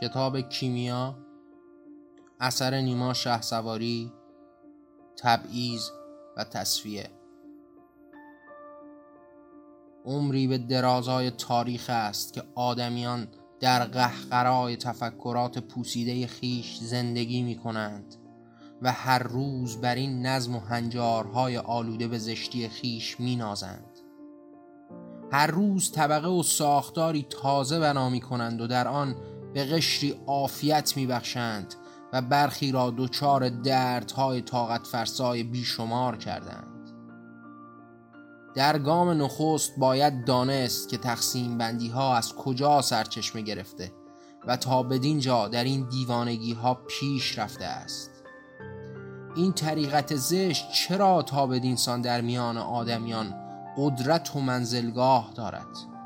کتاب کیمیا اثر نیما شه سواری تبعیض و تصفیه عمری به درازای تاریخ است که آدمیان در قهقرای تفکرات پوسیده خیش زندگی می کنند و هر روز بر این نظم و هنجارهای آلوده به زشتی خیش می نازند. هر روز طبقه و ساختاری تازه بنا می کنند و در آن به قشری عافیت می بخشند و برخی را دچار دردهای طاقت فرسای بیشمار کردند. در گام نخست باید دانست که تقسیم بندی ها از کجا سرچشمه گرفته و تا بدین جا در این دیوانگی ها پیش رفته است. این طریقت زشت چرا تا بدین سان در میان آدمیان قدرت و منزلگاه دارد؟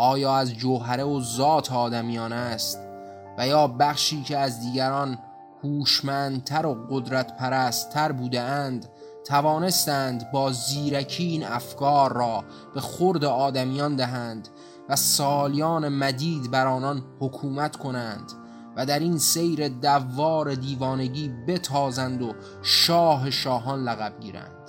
آیا از جوهره و ذات آدمیان است؟ و یا بخشی که از دیگران هوشمندتر و قدرت پرستتر بوده اند توانستند با زیرکی این افکار را به خورد آدمیان دهند و سالیان مدید بر آنان حکومت کنند و در این سیر دوار دیوانگی بتازند و شاه شاهان لقب گیرند؟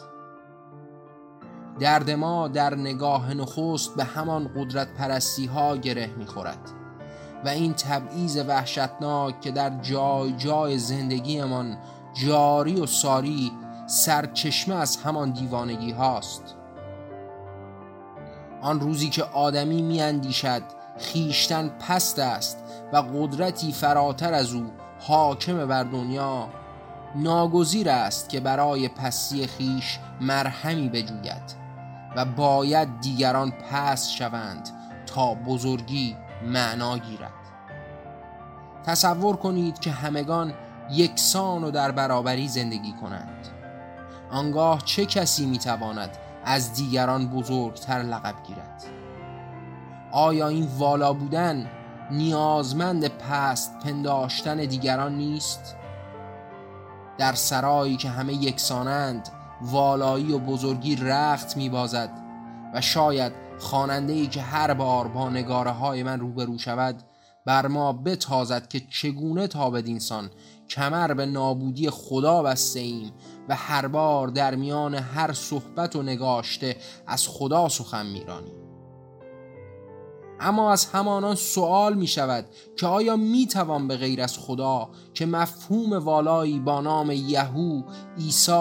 درد ما در نگاه نخست به همان قدرت پرستی ها گره می‌خورد و این تبعیض وحشتناک که در جای جای زندگیمان جاری و ساری سرچشمه از همان دیوانگی هاست آن روزی که آدمی میاندیشد خیشتن پست است و قدرتی فراتر از او حاکم بر دنیا ناگزیر است که برای پستی خیش مرهمی بجوید. و باید دیگران پس شوند تا بزرگی معنا گیرد. تصور کنید که همگان یکسان و در برابری زندگی کنند. آنگاه چه کسی می‌تواند از دیگران بزرگتر لقب گیرد؟ آیا این والا بودن نیازمند پست پنداشتن دیگران نیست؟ در سرایی که همه یکسانند والایی و بزرگی رخت میبازد و شاید خواننده ای که هر بار با نگاره های من روبرو شود بر ما بتازد که چگونه تا بدینسان کمر به نابودی خدا بسته ایم و هر بار در میان هر صحبت و نگاشته از خدا سخن میرانیم. اما از همانان سوال می شود که آیا می توان به غیر از خدا که مفهوم والایی با نام یهو، عیسی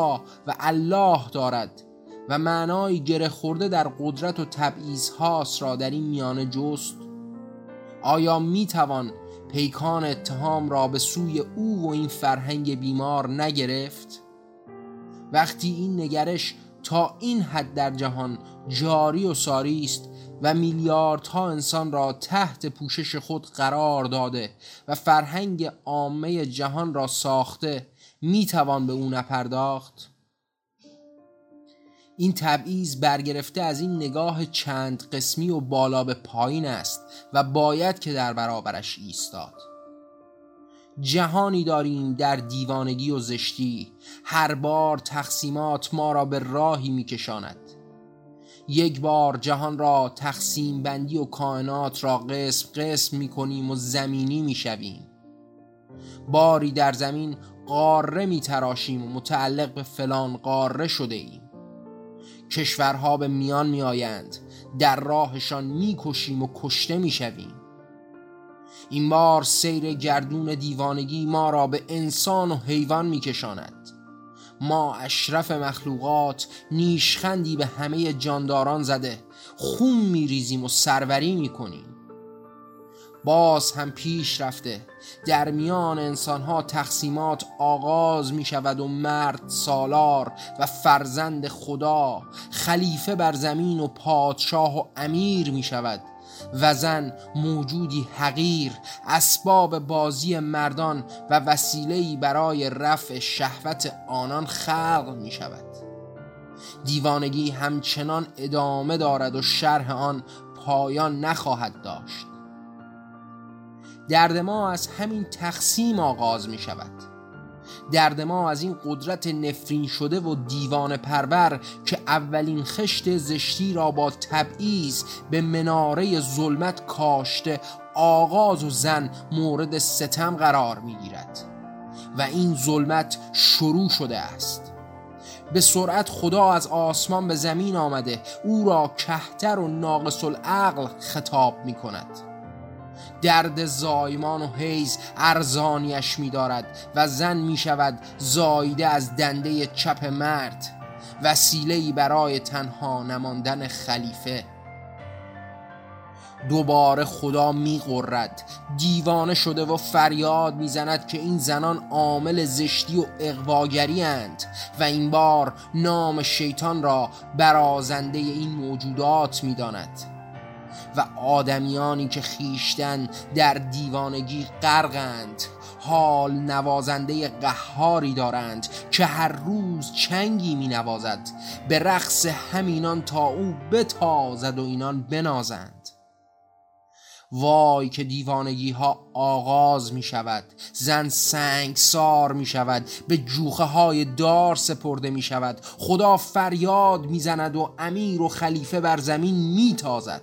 و الله دارد و معنای گره خورده در قدرت و تبعیض هاست را در این میانه جست؟ آیا می توان پیکان اتهام را به سوی او و این فرهنگ بیمار نگرفت؟ وقتی این نگرش تا این حد در جهان جاری و ساری است و میلیاردها انسان را تحت پوشش خود قرار داده و فرهنگ عامه جهان را ساخته می‌توان به او نپرداخت؟ این تبعیض برگرفته از این نگاه چند قسمی و بالا به پایین است و باید که در برابرش ایستاد. جهانی داریم در دیوانگی و زشتی هر بار تقسیمات ما را به راهی میکشاند. یک بار جهان را تقسیم بندی و کائنات را قسم قسم می کنیم و زمینی می شویم باری در زمین قاره می تراشیم و متعلق به فلان قاره شده ایم کشورها به میان می آیند در راهشان می کشیم و کشته می شویم این بار سیر گردون دیوانگی ما را به انسان و حیوان می کشاند ما اشرف مخلوقات نیشخندی به همه جانداران زده. خون میریزیم و سروری می‌کنیم. باز هم پیش رفته. در میان انسانها تقسیمات آغاز می شود و مرد سالار و فرزند خدا خلیفه بر زمین و پادشاه و امیر می شود و زن موجودی حقیر اسباب بازی مردان و وسیله‌ای برای رفع شهوت آنان خلق می شود دیوانگی همچنان ادامه دارد و شرح آن پایان نخواهد داشت. درد ما از همین تقسیم آغاز می شود درد ما از این قدرت نفرین شده و دیوان پرور که اولین خشت زشتی را با تبعیض به مناره ظلمت کاشته آغاز و زن مورد ستم قرار می گیرد و این ظلمت شروع شده است. به سرعت خدا از آسمان به زمین آمده او را کهتر و ناقص العقل خطاب می کند درد زایمان و حیز ارزانیش می دارد و زن می شود زایده از دنده چپ مرد وسیله‌ای برای تنها نماندن خلیفه. دوباره خدا میقرد دیوانه شده و فریاد می‌زند که این زنان عامل زشتی و اقواگری اند و این بار نام شیطان را برازنده این موجودات می‌داند. و آدمیانی که خیشتن در دیوانگی غرقند. حال نوازنده قهاری دارند که هر روز چنگی می نوازد به رقص همینان تا او بتازد و اینان بنازند. وای که دیوانگی ها آغاز می شود زن سنگ سار می شود به جوخه های دار سپرده می شود خدا فریاد می زند و امیر و خلیفه بر زمین می تازد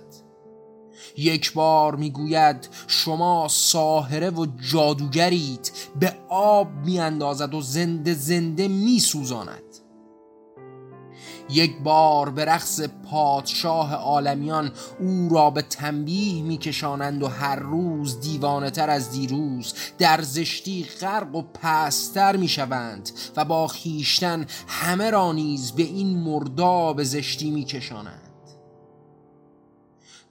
یک بار می‌گوید شما ساهره و جادوگرید به آب میاندازد و زنده زنده میسوزاند. یک بار به رقص پادشاه عالمیان او را به تنبیه میکشانند و هر روز دیوانه تر از دیروز در زشتی غرق و پستر می‌شوند و با خیشتن همه را نیز به این مرداب زشتی میکشانند.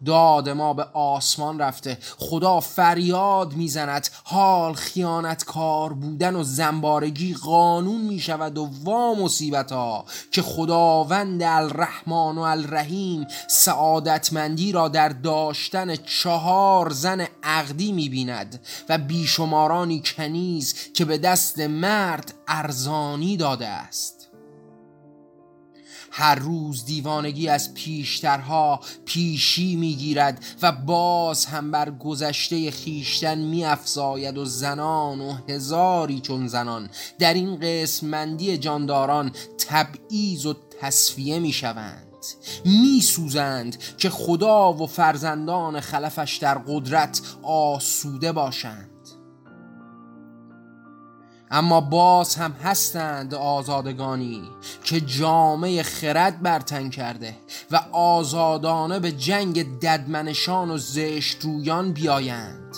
داد ما به آسمان رفته. خدا فریاد می‌زند. حال خیانت کار بودن و زنبارگی قانون می شود و وا مصیبت ها که خداوند الرحمن و الرحیم سعادتمندی را در داشتن چهار زن عقدی می بیند و بیشمارانی کنیز که به دست مرد ارزانی داده است. هر روز دیوانگی از پیشترها پیشی می‌گیرد و باز هم بر گذشته خیشتن میافزاید و زنان و هزاری چون زنان. در این قسمندی جانداران تبعیض و تصفیه می‌شوند. میسوزند که خدا و فرزندان خلفش در قدرت آسوده باشند. اما باز هم هستند آزادگانی که جامعه خرد برتن کرده و آزادانه به جنگ ددمنشان و زشت رویان بیایند.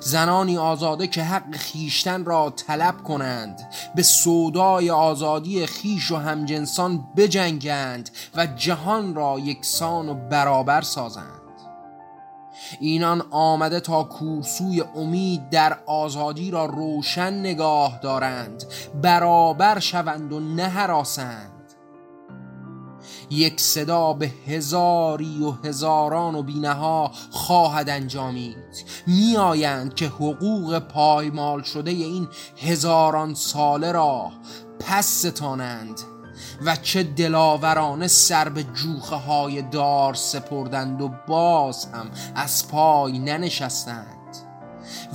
زنانی آزاده که حق خیشتن را طلب کنند به سودای آزادی خیش و همجنسان بجنگند و جهان را یکسان و برابر سازند. اینان آمده تا کورسوی امید در آزادی را روشن نگاه دارند برابر شوند و نهراسند. یک صدا به هزاری و هزاران و بینها خواهد انجامید. میآیند که حقوق پایمال شده این هزاران ساله را پس ستانند و چه دلاورانه سر به جوخه های دار سپردند و باز هم از پای ننشستند.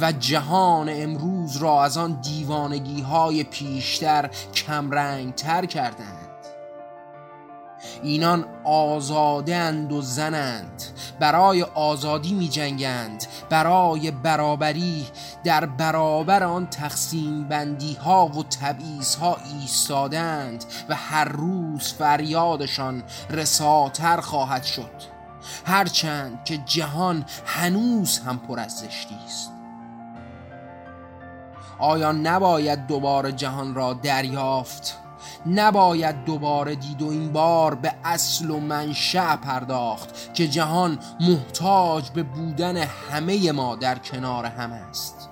و جهان امروز را از آن دیوانگی های پیشتر کمرنگ تر کردند. اینان آزادند و زنند. برای آزادی می جنگند برای برابری در برابر آن تقسیم بندی ها و تبعیض ها ایستادند و هر روز فریادشان رساتر خواهد شد. هرچند که جهان هنوز هم پر از زشتی است. آیا نباید دوباره جهان را دریافت؟ نباید دوباره دید و این بار به اصل و منشأ پرداخت که جهان محتاج به بودن همه ما در کنار هم است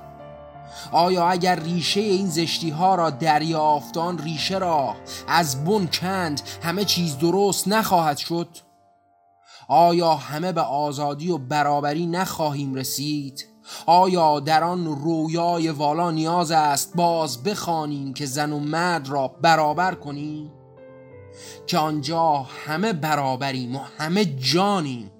آیا اگر ریشه این زشتی ها را دریافتان ریشه را از بن کند همه چیز درست نخواهد شد؟ آیا همه به آزادی و برابری نخواهیم رسید؟ آیا در آن رویای والا نیاز است باز بخوانیم که زن و مرد را برابر کنیم؟ که آنجا همه برابریم و همه جانیم.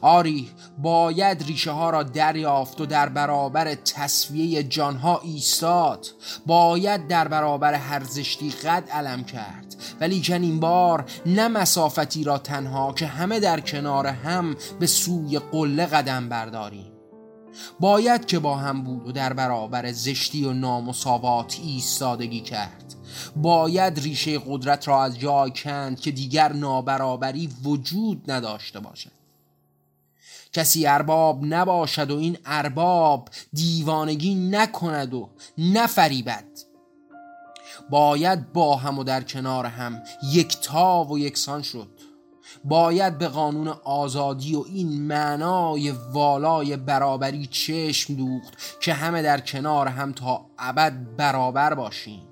آری باید ریشه ها را دریافت و در برابر تصویه جانها ایستاد. باید در برابر هر زشتی قد علم کرد. ولی کن این بار نه مسافتی را تنها که همه در کنار هم به سوی قله قدم برداریم. باید که با هم بود و در برابر زشتی و نامساوات ایستادگی کرد. باید ریشه قدرت را از جای کند که دیگر نابرابری وجود نداشته باشد. کسی ارباب نباشد و این ارباب دیوانگی نکند و نفریبد. باید با هم و در کنار هم یکتا و یکسان شد. باید به قانون آزادی و این معنای والای برابری چشم دوخت که همه در کنار هم تا ابد برابر باشیم.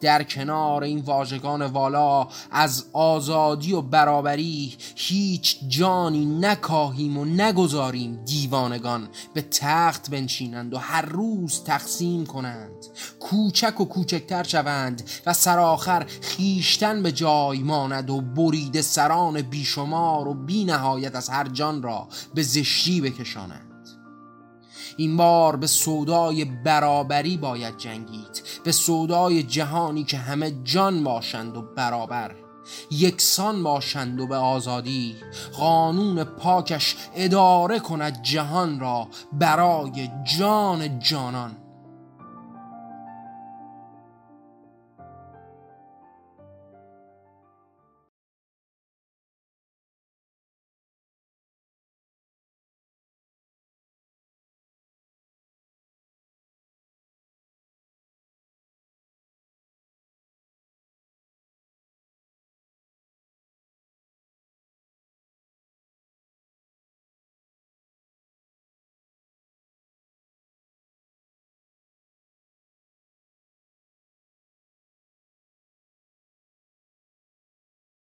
در کنار این واژگان والا از آزادی و برابری هیچ جانی نکاهیم و نگذاریم دیوانگان به تخت بنشینند و هر روز تقسیم کنند. کوچک و کوچکتر شوند و سرآخر خیشتن به جای ماند و برید سران بیشمار و بی نهایت از هر جان را به زشتی بکشانند. این بار به سودای برابری باید جنگید به سودای جهانی که همه جان باشند و برابر یکسان باشند و به آزادی قانون پاکش اداره کند جهان را برای جان جانان.